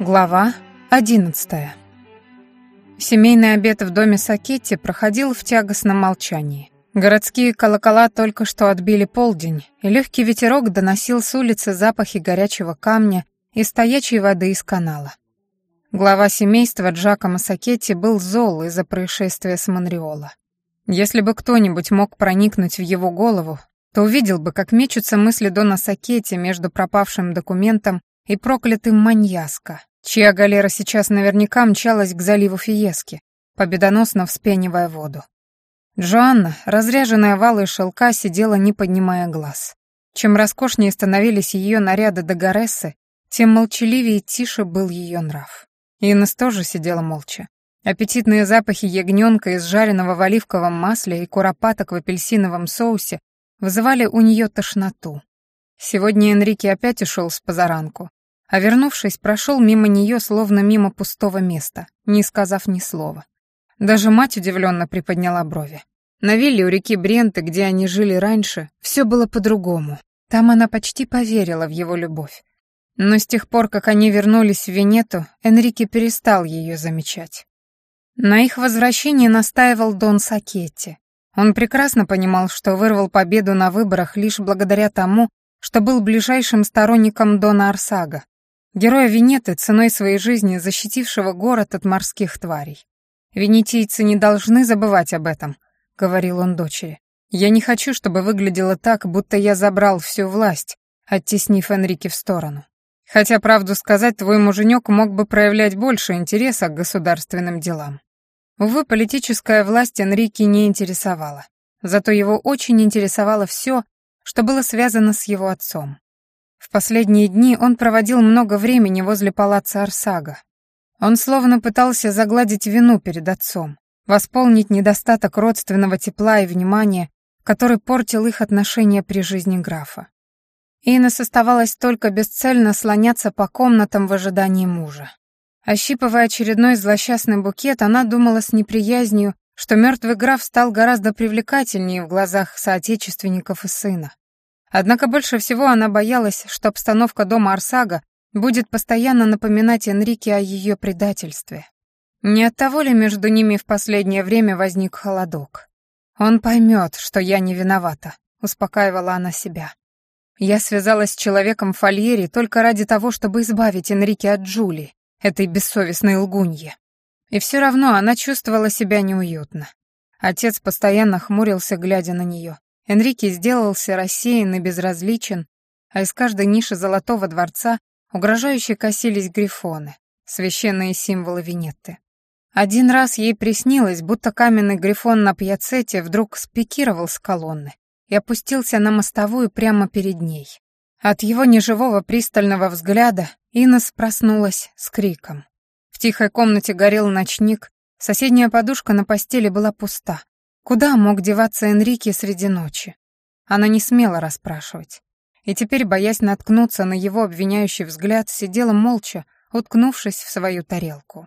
Глава одиннадцатая. Семейный обед в доме Сакетти проходил в тягостном молчании. Городские колокола только что отбили полдень, и легкий ветерок доносил с улицы запахи горячего камня и стоячей воды из канала. Глава семейства Джакомо Сакетти был зол из-за происшествия с Монреола. Если бы кто-нибудь мог проникнуть в его голову, то увидел бы, как мечутся мысли Дона Сакетти между пропавшим документом и проклятым маньяска, чья галера сейчас наверняка мчалась к заливу Фиески, победоносно вспенивая воду. Джоанна, разряженная валой шелка, сидела, не поднимая глаз. Чем роскошнее становились ее наряды до Горессы, тем молчаливее и тише был ее нрав. Инес тоже сидела молча. Аппетитные запахи ягненка из жареного в оливковом масле и куропаток в апельсиновом соусе вызывали у нее тошноту. Сегодня Энрике опять ушел с позаранку, а вернувшись, прошел мимо нее, словно мимо пустого места, не сказав ни слова. Даже мать удивленно приподняла брови. На вилле у реки Бренты, где они жили раньше, все было по-другому. Там она почти поверила в его любовь. Но с тех пор, как они вернулись в Венету, Энрике перестал ее замечать. На их возвращении настаивал Дон Сакетти. Он прекрасно понимал, что вырвал победу на выборах лишь благодаря тому, что был ближайшим сторонником Дона Арсага, Героя Венеты, ценой своей жизни защитившего город от морских тварей. «Венетийцы не должны забывать об этом», — говорил он дочери. «Я не хочу, чтобы выглядело так, будто я забрал всю власть, оттеснив Энрике в сторону. Хотя, правду сказать, твой муженек мог бы проявлять больше интереса к государственным делам». Увы, политическая власть Энрике не интересовала. Зато его очень интересовало все, что было связано с его отцом. В последние дни он проводил много времени возле палаца Арсага. Он словно пытался загладить вину перед отцом, восполнить недостаток родственного тепла и внимания, который портил их отношения при жизни графа. Инес оставалось только бесцельно слоняться по комнатам в ожидании мужа. Ощипывая очередной злосчастный букет, она думала с неприязнью, что мертвый граф стал гораздо привлекательнее в глазах соотечественников и сына. Однако больше всего она боялась, что обстановка дома Арсага будет постоянно напоминать Энрике о ее предательстве. Не от того ли между ними в последнее время возник холодок? «Он поймет, что я не виновата», — успокаивала она себя. Я связалась с человеком в фольере только ради того, чтобы избавить Энрике от Джули, этой бессовестной лгуньи. И все равно она чувствовала себя неуютно. Отец постоянно хмурился, глядя на нее. Энрике сделался рассеян и безразличен, а из каждой ниши золотого дворца угрожающе косились грифоны, священные символы Венетты. Один раз ей приснилось, будто каменный грифон на пьяцете вдруг спикировал с колонны и опустился на мостовую прямо перед ней. От его неживого пристального взгляда Инес проснулась с криком. В тихой комнате горел ночник, соседняя подушка на постели была пуста, Куда мог деваться Энрике среди ночи? Она не смела расспрашивать. И теперь, боясь наткнуться на его обвиняющий взгляд, сидела молча, уткнувшись в свою тарелку.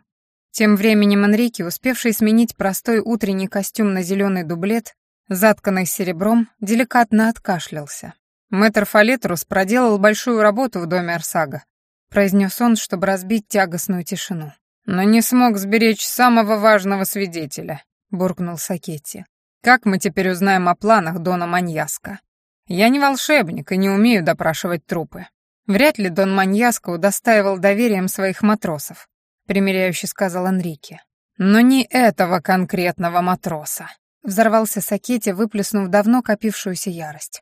Тем временем Энрике, успевший сменить простой утренний костюм на зеленый дублет, затканный серебром, деликатно откашлялся. Мэтр Фалетрус проделал большую работу в доме Арсага, произнес он, чтобы разбить тягостную тишину. Но не смог сберечь самого важного свидетеля буркнул Сакетти. «Как мы теперь узнаем о планах Дона Маньяска? Я не волшебник и не умею допрашивать трупы. Вряд ли Дон Маньяско удостаивал доверием своих матросов», — примиряюще сказал Энрике. «Но не этого конкретного матроса», — взорвался Сакетти, выплеснув давно копившуюся ярость.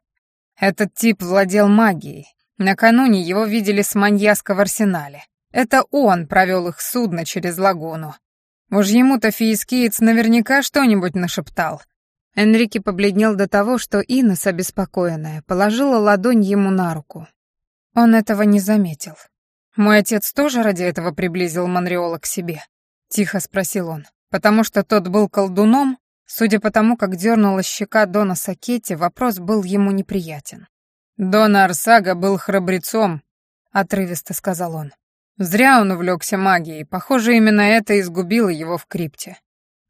«Этот тип владел магией. Накануне его видели с Маньяско в арсенале. Это он провел их судно через лагуну, Уж ему-то фиискиец наверняка что-нибудь нашептал. Энрике побледнел до того, что Инес, обеспокоенная, положила ладонь ему на руку. Он этого не заметил. «Мой отец тоже ради этого приблизил Монреола к себе?» — тихо спросил он. «Потому что тот был колдуном?» Судя по тому, как дернула щека Дона Сакетти, вопрос был ему неприятен. «Дона Арсага был храбрецом», — отрывисто сказал он. Зря он увлекся магией, похоже, именно это изгубило его в крипте.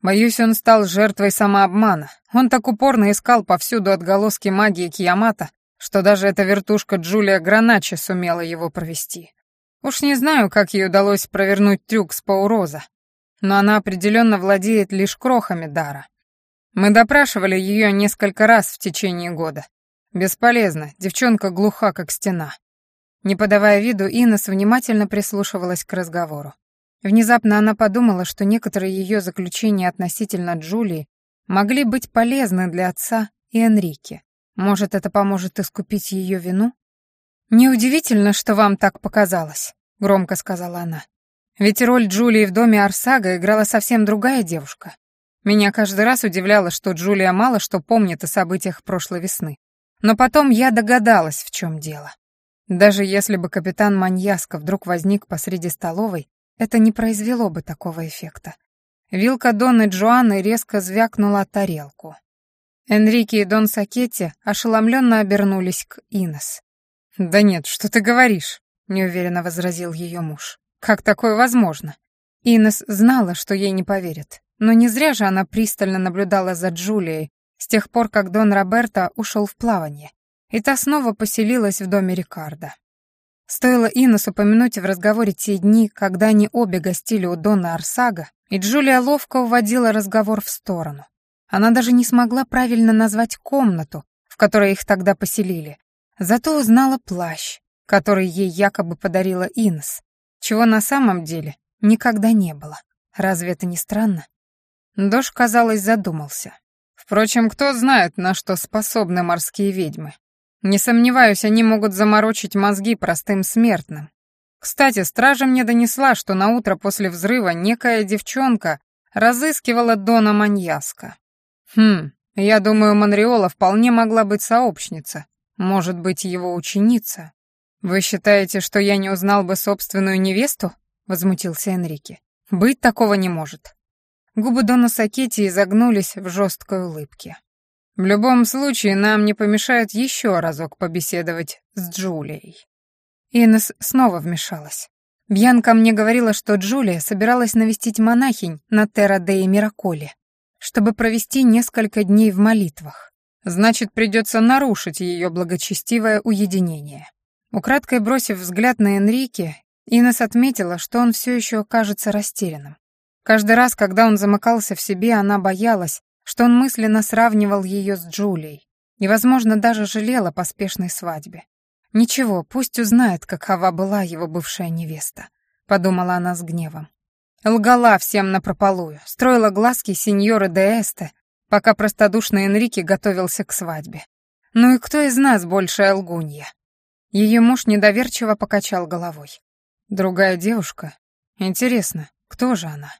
Боюсь, он стал жертвой самообмана. Он так упорно искал повсюду отголоски магии Киямата, что даже эта вертушка Джулия Граначи сумела его провести. Уж не знаю, как ей удалось провернуть трюк с Пауроза, но она определенно владеет лишь крохами дара. Мы допрашивали ее несколько раз в течение года. Бесполезно, девчонка глуха, как стена. Не подавая виду, Инес внимательно прислушивалась к разговору. Внезапно она подумала, что некоторые ее заключения относительно Джулии могли быть полезны для отца и Энрике. Может, это поможет искупить ее вину? «Неудивительно, что вам так показалось», — громко сказала она. «Ведь роль Джулии в доме Арсага играла совсем другая девушка. Меня каждый раз удивляло, что Джулия мало что помнит о событиях прошлой весны. Но потом я догадалась, в чем дело. Даже если бы капитан Маньяска вдруг возник посреди столовой, это не произвело бы такого эффекта. Вилка Донны Джоанны резко звякнула тарелку. Энрике и Дон Сакетти ошеломленно обернулись к Инес. «Да нет, что ты говоришь?» — неуверенно возразил ее муж. «Как такое возможно?» Инес знала, что ей не поверят. Но не зря же она пристально наблюдала за Джулией с тех пор, как Дон Роберто ушел в плавание, и та снова поселилась в доме Рикардо. Стоило Инес упомянуть в разговоре те дни, когда они обе гостили у Дона Арсага, и Джулия ловко уводила разговор в сторону. Она даже не смогла правильно назвать комнату, в которой их тогда поселили, Зато узнала плащ, который ей якобы подарила Инес, чего на самом деле никогда не было. Разве это не странно? Дош, казалось, задумался. Впрочем, кто знает, на что способны морские ведьмы. Не сомневаюсь, они могут заморочить мозги простым смертным. Кстати, стража мне донесла, что на утро после взрыва некая девчонка разыскивала Дона Маньяска. Хм, я думаю, Монреола вполне могла быть сообщница, может быть, его ученица? Вы считаете, что я не узнал бы собственную невесту? Возмутился Энрике. Быть такого не может. Губы Дона Сакетти изогнулись в жесткой улыбке. В любом случае, нам не помешает еще разок побеседовать с Джулией. Инес снова вмешалась. Бьянка мне говорила, что Джулия собиралась навестить монахинь на Терра-де Мираколе, чтобы провести несколько дней в молитвах. Значит, придется нарушить ее благочестивое уединение. Украдкой бросив взгляд на Энрике, Инес отметила, что он все еще кажется растерянным. Каждый раз, когда он замыкался в себе, она боялась, что он мысленно сравнивал ее с Джулией и, возможно, даже жалела о поспешной свадьбе. «Ничего, пусть узнает, какова была его бывшая невеста», — подумала она с гневом. Лгала всем напропалую, строила глазки сеньоры де Эсте, пока простодушный Энрике готовился к свадьбе. Ну и кто из нас большая лгунья? Ее муж недоверчиво покачал головой. Другая девушка? Интересно, кто же она?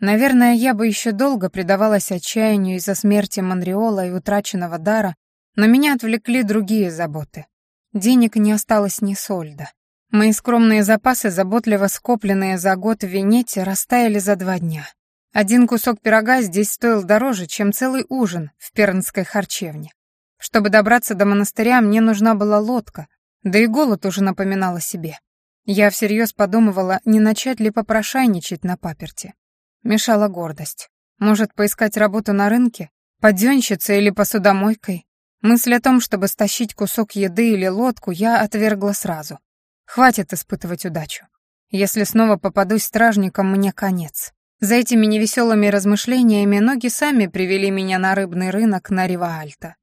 Наверное, я бы еще долго предавалась отчаянию из-за смерти Монреола и утраченного дара, но меня отвлекли другие заботы. Денег не осталось ни сольда. Мои скромные запасы, заботливо скопленные за год в Венете, растаяли за два дня. Один кусок пирога здесь стоил дороже, чем целый ужин в пернской харчевне. Чтобы добраться до монастыря, мне нужна была лодка, да и голод уже напоминал о себе. Я всерьез подумывала, не начать ли попрошайничать на паперте. Мешала гордость. Может, поискать работу на рынке? Подъёнщицей или посудомойкой? Мысль о том, чтобы стащить кусок еды или лодку, я отвергла сразу. Хватит испытывать удачу. Если снова попадусь стражником, мне конец. За этими невеселыми размышлениями ноги сами привели меня на рыбный рынок на Риваальто.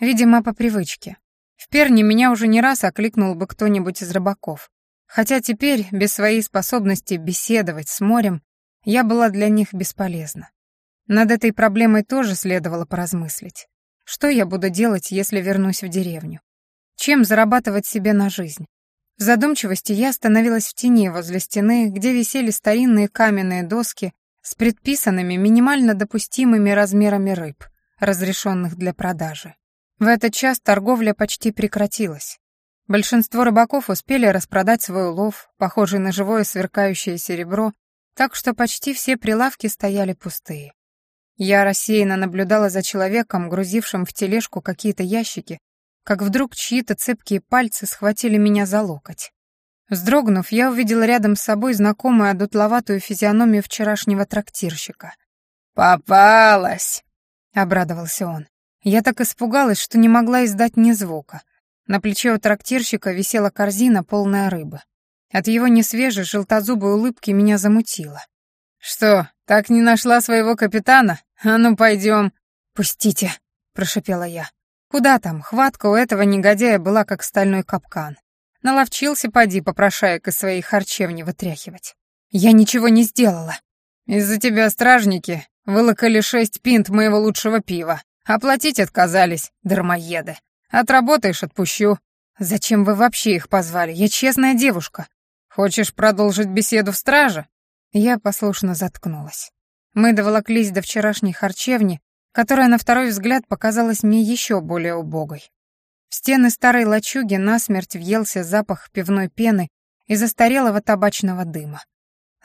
Видимо, по привычке. В Перне меня уже не раз окликнул бы кто-нибудь из рыбаков. Хотя теперь, без своей способности беседовать с морем, я была для них бесполезна. Над этой проблемой тоже следовало поразмыслить. Что я буду делать, если вернусь в деревню? Чем зарабатывать себе на жизнь? В задумчивости я остановилась в тени возле стены, где висели старинные каменные доски с предписанными минимально допустимыми размерами рыб, разрешенных для продажи. В этот час торговля почти прекратилась. Большинство рыбаков успели распродать свой улов, похожий на живое сверкающее серебро, так что почти все прилавки стояли пустые. Я рассеянно наблюдала за человеком, грузившим в тележку какие-то ящики, как вдруг чьи-то цепкие пальцы схватили меня за локоть. Вздрогнув, я увидела рядом с собой знакомую одутловатую физиономию вчерашнего трактирщика. «Попалась!» — обрадовался он. Я так испугалась, что не могла издать ни звука. На плече у трактирщика висела корзина, полная рыбы. От его несвежей желтозубой улыбки меня замутило. «Что, так не нашла своего капитана? А ну, пойдем!» «Пустите!» — прошипела я. «Куда там? Хватка у этого негодяя была, как стальной капкан. Наловчился, поди, попрошаек из своей харчевни вытряхивать. Я ничего не сделала. Из-за тебя стражники вылокали шесть пинт моего лучшего пива. Оплатить отказались, дармоеды. Отработаешь — отпущу. Зачем вы вообще их позвали? Я честная девушка. Хочешь продолжить беседу в страже?» Я послушно заткнулась. Мы доволоклись до вчерашней харчевни, которая на второй взгляд показалась мне еще более убогой. В стены старой лачуги насмерть въелся запах пивной пены и застарелого табачного дыма.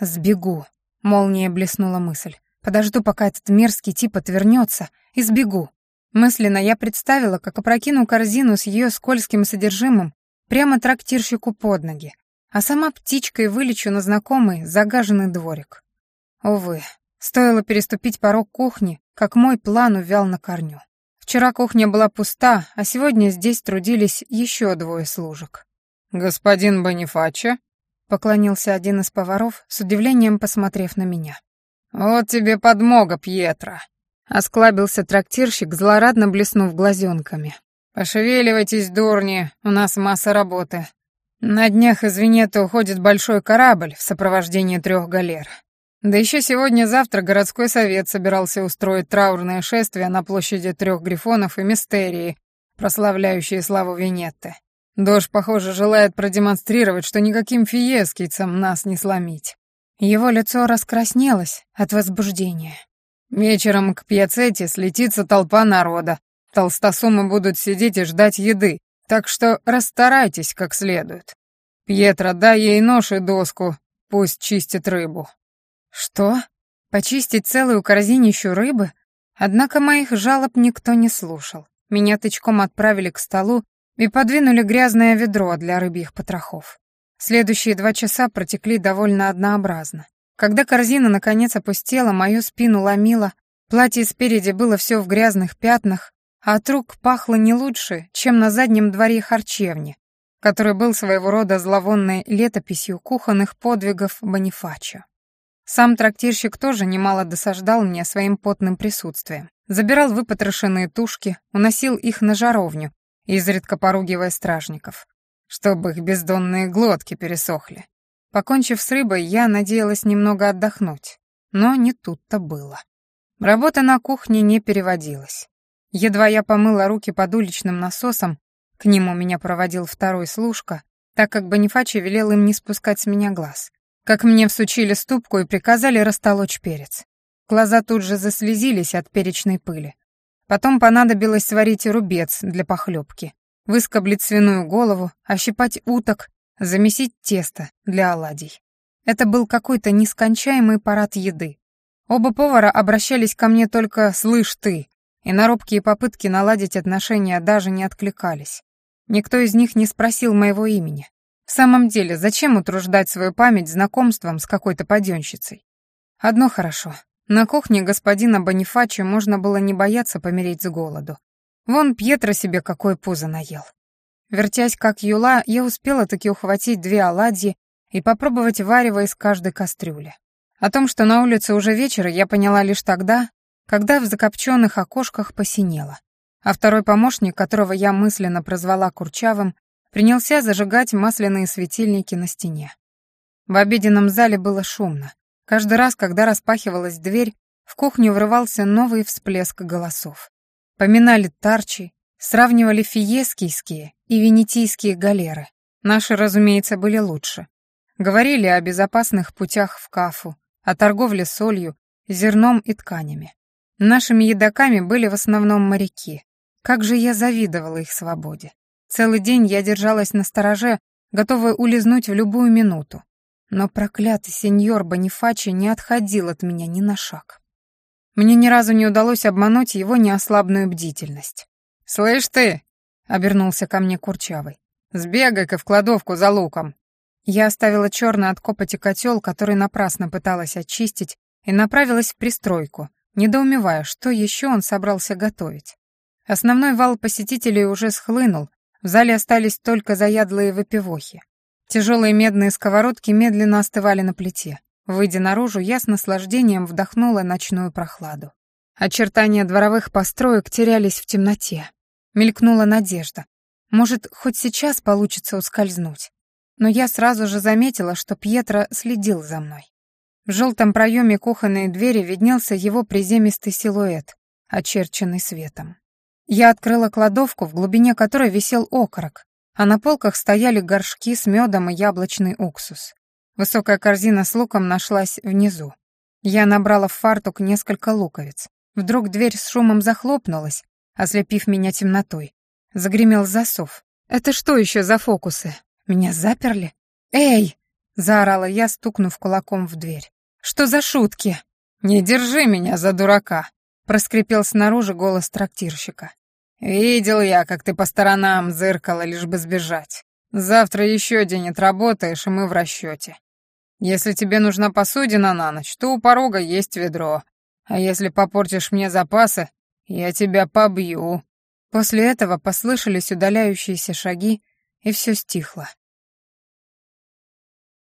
«Сбегу», — молния блеснула мысль. «Подожду, пока этот мерзкий тип отвернется, и сбегу». Мысленно я представила, как опрокину корзину с ее скользким содержимым прямо трактирщику под ноги, а сама птичкой вылечу на знакомый загаженный дворик. Увы, стоило переступить порог кухни, как мой план увял на корню. Вчера кухня была пуста, а сегодня здесь трудились еще двое служек. «Господин Бонифачо?» — поклонился один из поваров, с удивлением посмотрев на меня. «Вот тебе подмога, Пьетро!» — осклабился трактирщик, злорадно блеснув глазенками. «Пошевеливайтесь, дурни, у нас масса работы. На днях из Венеты уходит большой корабль в сопровождении трех галер. Да еще сегодня-завтра городской совет собирался устроить траурное шествие на площади трех грифонов и мистерии, прославляющие славу Венетты. Дож, похоже, желает продемонстрировать, что никаким фиескийцам нас не сломить. Его лицо раскраснелось от возбуждения. Вечером к пьяцете слетится толпа народа. Толстосумы будут сидеть и ждать еды, так что расстарайтесь как следует. Пьетро, дай ей нож и доску, пусть чистит рыбу». «Что? Почистить целую корзинищу рыбы?» Однако моих жалоб никто не слушал. Меня тычком отправили к столу и подвинули грязное ведро для рыбьих потрохов. Следующие два часа протекли довольно однообразно. Когда корзина наконец опустела, мою спину ломило, платье спереди было все в грязных пятнах, от рук пахло не лучше, чем на заднем дворе харчевни, который был своего рода зловонной летописью кухонных подвигов Бонифачо. Сам трактирщик тоже немало досаждал мне своим потным присутствием. Забирал выпотрошенные тушки, уносил их на жаровню, изредка поругивая стражников, чтобы их бездонные глотки пересохли. Покончив с рыбой, я надеялась немного отдохнуть, но не тут-то было. Работа на кухне не переводилась. Едва я помыла руки под уличным насосом, к нему меня проводил второй служка, так как Бонифачи велел им не спускать с меня глаз. Как мне всучили ступку и приказали растолочь перец. Глаза тут же заслезились от перечной пыли. Потом понадобилось сварить рубец для похлебки, выскоблить свиную голову, ощипать уток, замесить тесто для оладий. Это был какой-то нескончаемый парад еды. Оба повара обращались ко мне только «слышь ты», и на робкие попытки наладить отношения даже не откликались. Никто из них не спросил моего имени. В самом деле, зачем утруждать свою память знакомством с какой-то паденщицей? Одно хорошо. На кухне господина Бонифачи можно было не бояться помереть с голоду. Вон Пьетро себе какое пузо наел. Вертясь как юла, я успела таки ухватить две оладьи и попробовать варево из каждой кастрюли. О том, что на улице уже вечер, я поняла лишь тогда, когда в закопченных окошках посинело, а второй помощник, которого я мысленно прозвала Курчавым, принялся зажигать масляные светильники на стене. В обеденном зале было шумно. Каждый раз, когда распахивалась дверь, в кухню врывался новый всплеск голосов. Поминали тарчи, сравнивали фиескийские и венетийские галеры. Наши, разумеется, были лучше. Говорили о безопасных путях в Кафу, о торговле солью, зерном и тканями. Нашими едоками были в основном моряки. Как же я завидовала их свободе. Целый день я держалась на стороже, готовая улизнуть в любую минуту. Но проклятый сеньор Бонифачи не отходил от меня ни на шаг. Мне ни разу не удалось обмануть его неослабную бдительность. «Слышь ты!» — обернулся ко мне Курчавый. «Сбегай-ка в кладовку за луком!» Я оставила черный от копоти котел, который напрасно пыталась очистить, и направилась в пристройку, недоумевая, что еще он собрался готовить. Основной вал посетителей уже схлынул, В зале остались только заядлые выпивохи. Тяжелые медные сковородки медленно остывали на плите. Выйдя наружу, я с наслаждением вдохнула ночную прохладу. Очертания дворовых построек терялись в темноте. Мелькнула надежда. Может, хоть сейчас получится ускользнуть. Но я сразу же заметила, что Пьетро следил за мной. В желтом проеме кухонной двери виднелся его приземистый силуэт, очерченный светом. Я открыла кладовку, в глубине которой висел окорок, а на полках стояли горшки с медом и яблочный уксус. Высокая корзина с луком нашлась внизу. Я набрала в фартук несколько луковиц. Вдруг дверь с шумом захлопнулась, ослепив меня темнотой. Загремел засов. «Это что еще за фокусы? Меня заперли?» «Эй!» — заорала я, стукнув кулаком в дверь. «Что за шутки?» «Не держи меня за дурака!» — проскрипел снаружи голос трактирщика. «Видел я, как ты по сторонам зыркала, лишь бы сбежать. Завтра еще день отработаешь, и мы в расчете. Если тебе нужна посудина на ночь, то у порога есть ведро. А если попортишь мне запасы, я тебя побью». После этого послышались удаляющиеся шаги, и все стихло.